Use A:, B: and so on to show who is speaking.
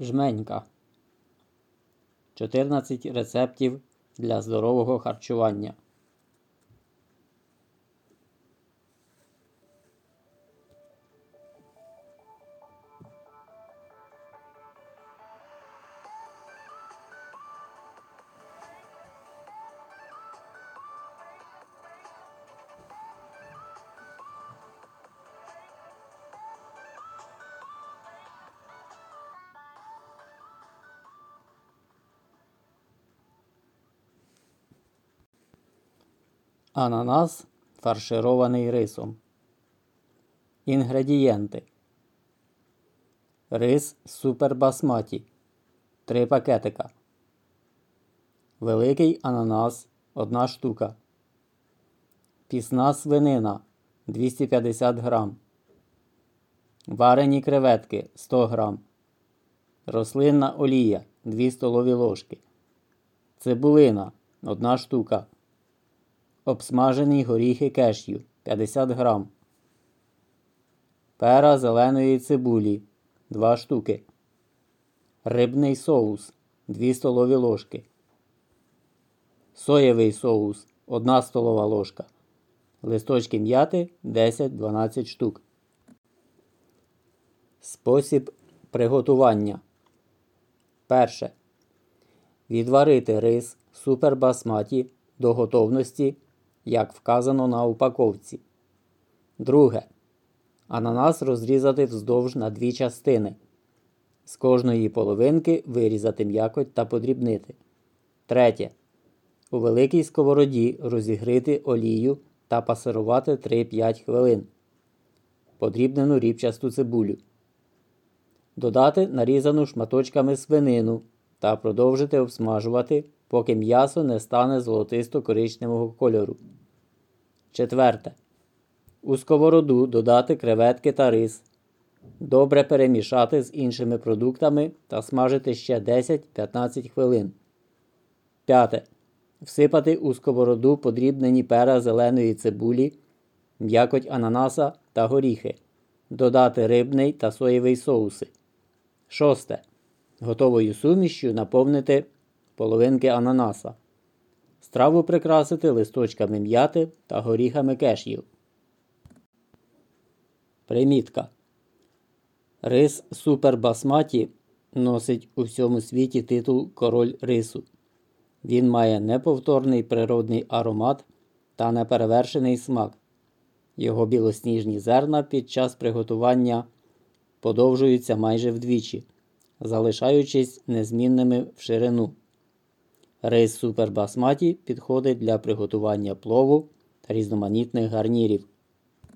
A: жменька. 14 рецептів для здорового харчування. Ананас фарширований рисом. Інгредієнти. Рис супер басматі 3 пакетика. Великий ананас 1 штука. Пісна свинина 250 грам. Варені креветки 100 грам. Рослинна олія 2 столові ложки. Цибулина 1 штука. Обсмажені горіхи кешю 50 грам. Пера зеленої цибулі 2 штуки. Рибний соус 2 столові ложки. Соєвий соус 1 столова ложка. Листочки м'яти 10-12 штук. Спосіб приготування. Перше. Відварити рис супербасматі до готовності як вказано на упаковці. Друге. Ананас розрізати вздовж на дві частини. З кожної половинки вирізати м'якоть та подрібнити. Третє. У великій сковороді розігрити олію та пасирувати 3-5 хвилин. Подрібнену ріпчасту цибулю. Додати нарізану шматочками свинину та продовжити обсмажувати поки м'ясо не стане золотисто-коричневого кольору. Четверте. У сковороду додати креветки та рис. Добре перемішати з іншими продуктами та смажити ще 10-15 хвилин. П'яте. Всипати у сковороду подрібнені пера зеленої цибулі, м'якоть ананаса та горіхи. Додати рибний та соєвий соуси. Шосте. Готовою сумішю наповнити половинки ананаса. Страву прикрасити листочками м'яти та горіхами кешів. Примітка. Рис Супер Басматі носить у всьому світі титул Король рису. Він має неповторний природний аромат та неперевершений смак. Його білосніжні зерна під час приготування подовжуються майже вдвічі, залишаючись незмінними в ширину. Рис супербасматі підходить для приготування плову та різноманітних гарнірів.